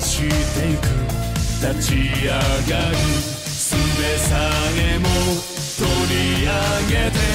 してく。立ち上がる。すべさえも取り上げて。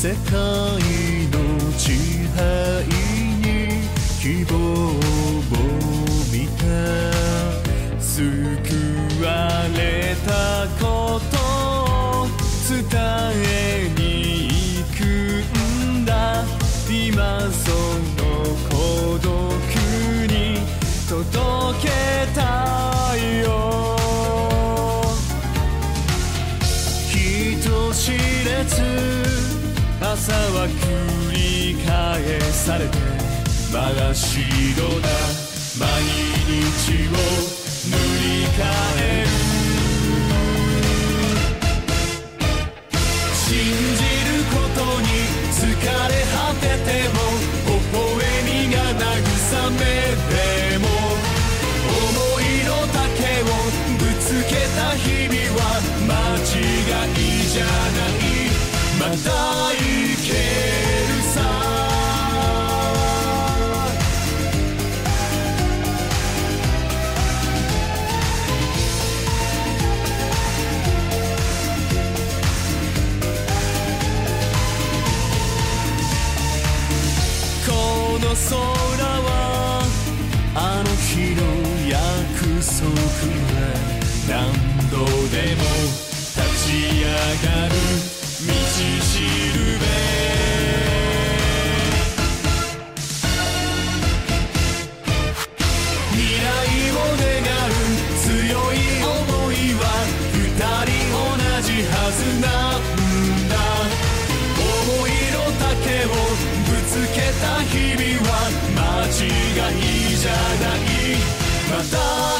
世界の地平に希望を見て救われたことを伝えに行くんだ。今その孤独に届け返されて真っ白な毎日を塗り替える信じることに疲れ果てても微笑みが慰めでも思いの丈をぶつけた日々は間違いじゃない。また生け。足は何度でも立ち上がる道しるべ。未来を願う強い想いは二人同じはずなんだ。思いの丈をぶつけた日々は間違いじゃない。また